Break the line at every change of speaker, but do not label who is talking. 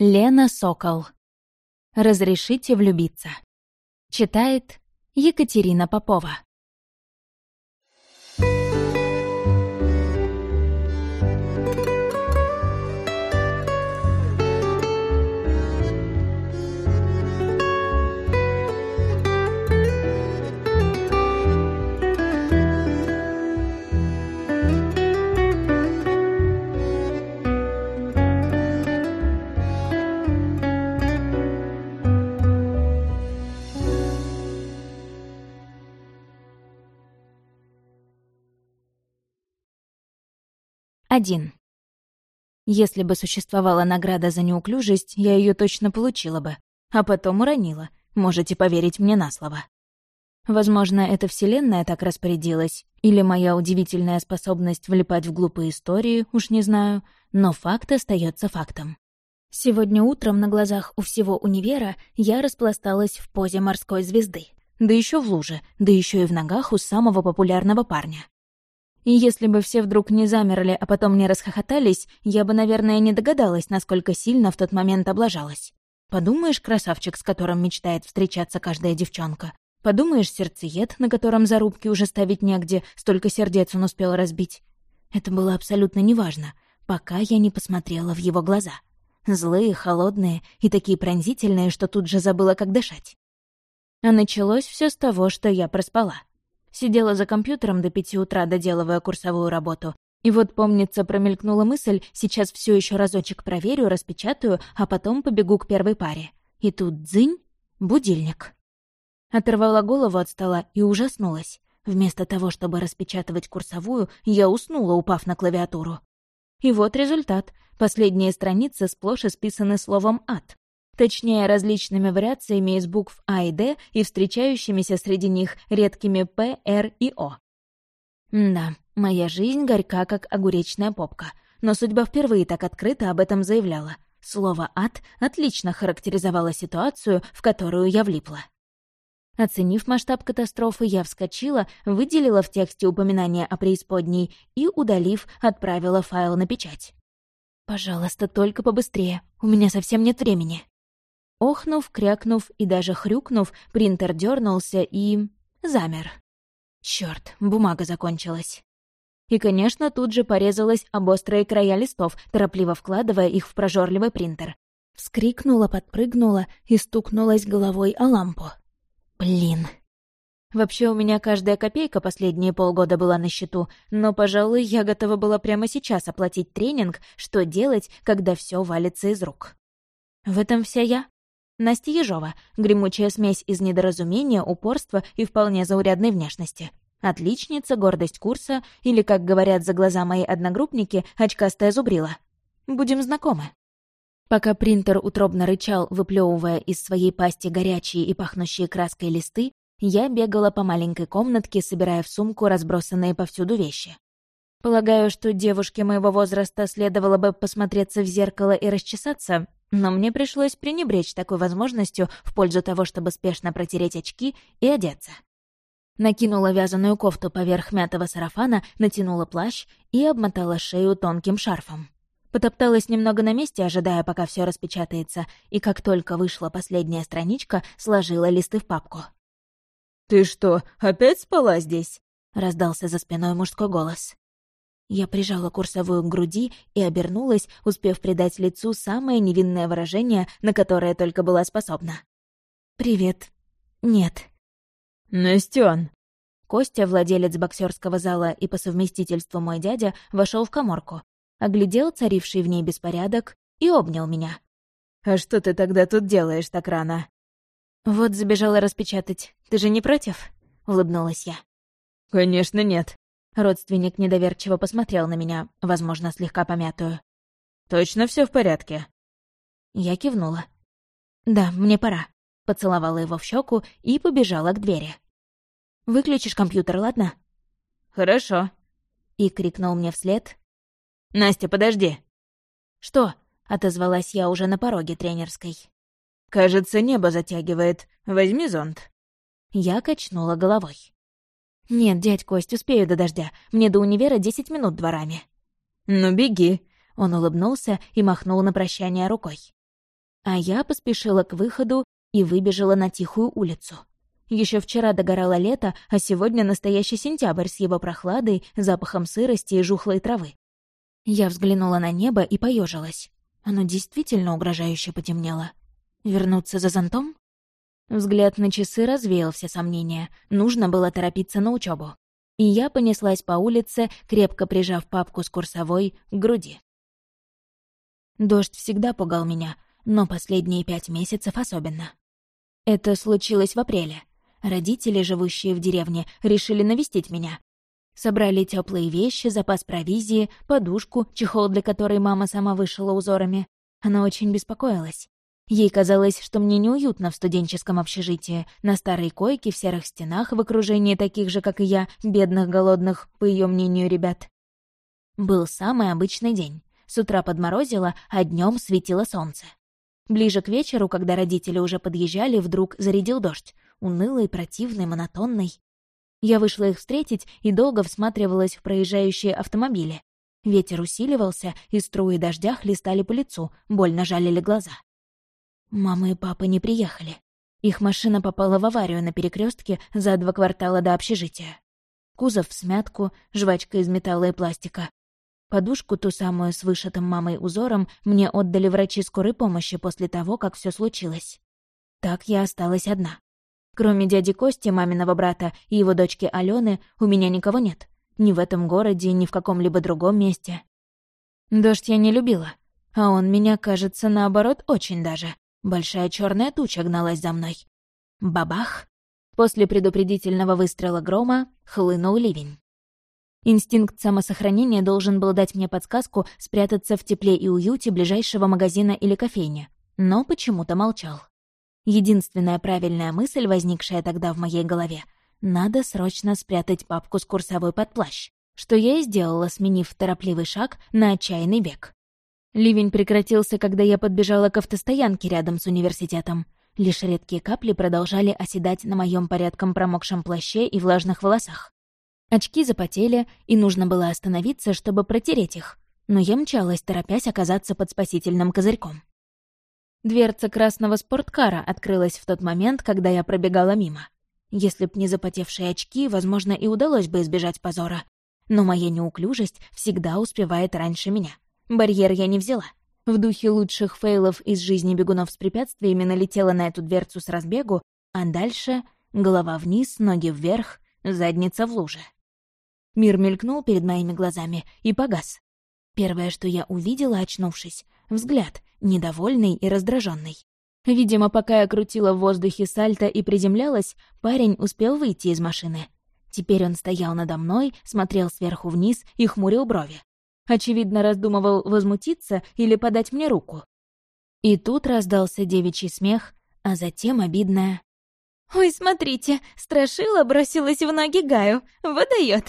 Лена Сокол. «Разрешите влюбиться». Читает Екатерина Попова. Один. Если бы существовала награда за неуклюжесть, я ее точно получила бы. А потом уронила. Можете поверить мне на слово. Возможно, эта вселенная так распорядилась, или моя удивительная способность влипать в глупые истории, уж не знаю, но факт остается фактом. Сегодня утром на глазах у всего универа я распласталась в позе морской звезды. Да еще в луже, да еще и в ногах у самого популярного парня. И если бы все вдруг не замерли, а потом не расхохотались, я бы, наверное, не догадалась, насколько сильно в тот момент облажалась. Подумаешь, красавчик, с которым мечтает встречаться каждая девчонка. Подумаешь, сердцеед, на котором зарубки уже ставить негде, столько сердец он успел разбить. Это было абсолютно неважно, пока я не посмотрела в его глаза. Злые, холодные и такие пронзительные, что тут же забыла, как дышать. А началось все с того, что я проспала. Сидела за компьютером до пяти утра, доделывая курсовую работу. И вот, помнится, промелькнула мысль, сейчас все еще разочек проверю, распечатаю, а потом побегу к первой паре. И тут дзынь — будильник. Оторвала голову от стола и ужаснулась. Вместо того, чтобы распечатывать курсовую, я уснула, упав на клавиатуру. И вот результат. Последние страницы сплошь исписаны словом «ад». Точнее, различными вариациями из букв А и Д и встречающимися среди них редкими П, Р и О. Да, моя жизнь горька, как огуречная попка. Но судьба впервые так открыто об этом заявляла. Слово «ад» отлично характеризовало ситуацию, в которую я влипла. Оценив масштаб катастрофы, я вскочила, выделила в тексте упоминание о преисподней и, удалив, отправила файл на печать. «Пожалуйста, только побыстрее, у меня совсем нет времени». Охнув, крякнув и даже хрюкнув, принтер дернулся и... замер. Черт, бумага закончилась. И, конечно, тут же порезалась об острые края листов, торопливо вкладывая их в прожорливый принтер. Вскрикнула, подпрыгнула и стукнулась головой о лампу. Блин. Вообще, у меня каждая копейка последние полгода была на счету, но, пожалуй, я готова была прямо сейчас оплатить тренинг, что делать, когда все валится из рук. В этом вся я. Настя Ежова, гремучая смесь из недоразумения, упорства и вполне заурядной внешности. Отличница, гордость курса или, как говорят за глаза мои одногруппники, очкастая зубрила. Будем знакомы. Пока принтер утробно рычал, выплевывая из своей пасти горячие и пахнущие краской листы, я бегала по маленькой комнатке, собирая в сумку разбросанные повсюду вещи. Полагаю, что девушке моего возраста следовало бы посмотреться в зеркало и расчесаться, но мне пришлось пренебречь такой возможностью в пользу того, чтобы спешно протереть очки и одеться. Накинула вязаную кофту поверх мятого сарафана, натянула плащ и обмотала шею тонким шарфом. Потопталась немного на месте, ожидая, пока все распечатается, и как только вышла последняя страничка, сложила листы в папку. «Ты что, опять спала здесь?» — раздался за спиной мужской голос. Я прижала курсовую к груди и обернулась, успев придать лицу самое невинное выражение, на которое только была способна. «Привет. Нет».
«Настён!»
Костя, владелец боксерского зала и по совместительству мой дядя, вошел в коморку, оглядел царивший в ней беспорядок и обнял меня.
«А что ты тогда тут делаешь так рано?»
«Вот забежала распечатать. Ты же не против?» — улыбнулась я.
«Конечно нет»,
Родственник недоверчиво посмотрел на меня, возможно, слегка помятую.
«Точно все в порядке?»
Я кивнула. «Да, мне пора», — поцеловала его в щеку и побежала к двери. «Выключишь компьютер, ладно?»
«Хорошо», —
и крикнул мне вслед.
«Настя, подожди!»
«Что?» — отозвалась я уже на пороге тренерской.
«Кажется, небо затягивает. Возьми зонт».
Я качнула головой. «Нет, дядь Кость, успею до дождя. Мне до универа десять минут дворами».
«Ну, беги», —
он улыбнулся и махнул на прощание рукой. А я поспешила к выходу и выбежала на тихую улицу. Еще вчера догорало лето, а сегодня настоящий сентябрь с его прохладой, запахом сырости и жухлой травы. Я взглянула на небо и поежилась. Оно действительно угрожающе потемнело. Вернуться за зонтом? Взгляд на часы развеял все сомнения. Нужно было торопиться на учебу. И я понеслась по улице, крепко прижав папку с курсовой к груди. Дождь всегда пугал меня, но последние пять месяцев особенно. Это случилось в апреле. Родители, живущие в деревне, решили навестить меня. Собрали теплые вещи, запас провизии, подушку, чехол для которой мама сама вышила узорами. Она очень беспокоилась. Ей казалось, что мне неуютно в студенческом общежитии, на старой койке, в серых стенах, в окружении таких же, как и я, бедных, голодных, по ее мнению, ребят. Был самый обычный день. С утра подморозило, а днем светило солнце. Ближе к вечеру, когда родители уже подъезжали, вдруг зарядил дождь. Унылый, противный, монотонный. Я вышла их встретить и долго всматривалась в проезжающие автомобили. Ветер усиливался, и струи дождя хлестали по лицу, больно жалили глаза. Мама и папа не приехали. Их машина попала в аварию на перекрестке за два квартала до общежития. Кузов в смятку, жвачка из металла и пластика. Подушку, ту самую с вышитым мамой узором, мне отдали врачи скорой помощи после того, как все случилось. Так я осталась одна. Кроме дяди Кости, маминого брата и его дочки Алены, у меня никого нет. Ни в этом городе, ни в каком-либо другом месте. Дождь я не любила, а он меня, кажется, наоборот, очень даже. Большая черная туча гналась за мной. Бабах! После предупредительного выстрела грома хлынул ливень. Инстинкт самосохранения должен был дать мне подсказку спрятаться в тепле и уюте ближайшего магазина или кофейни, но почему-то молчал. Единственная правильная мысль, возникшая тогда в моей голове — надо срочно спрятать папку с курсовой под плащ, что я и сделала, сменив торопливый шаг на отчаянный бег. Ливень прекратился, когда я подбежала к автостоянке рядом с университетом. Лишь редкие капли продолжали оседать на моем порядком промокшем плаще и влажных волосах. Очки запотели, и нужно было остановиться, чтобы протереть их, но я мчалась, торопясь оказаться под спасительным козырьком. Дверца красного спорткара открылась в тот момент, когда я пробегала мимо. Если б не запотевшие очки, возможно, и удалось бы избежать позора. Но моя неуклюжесть всегда успевает раньше меня. Барьер я не взяла. В духе лучших фейлов из жизни бегунов с препятствиями налетела на эту дверцу с разбегу, а дальше — голова вниз, ноги вверх, задница в луже. Мир мелькнул перед моими глазами и погас. Первое, что я увидела, очнувшись — взгляд, недовольный и раздраженный. Видимо, пока я крутила в воздухе сальто и приземлялась, парень успел выйти из машины. Теперь он стоял надо мной, смотрел сверху вниз и хмурил брови. Очевидно, раздумывал возмутиться или подать мне руку. И тут раздался девичий смех, а затем обидное. «Ой, смотрите, Страшила бросилась в ноги Гаю, выдаёт!»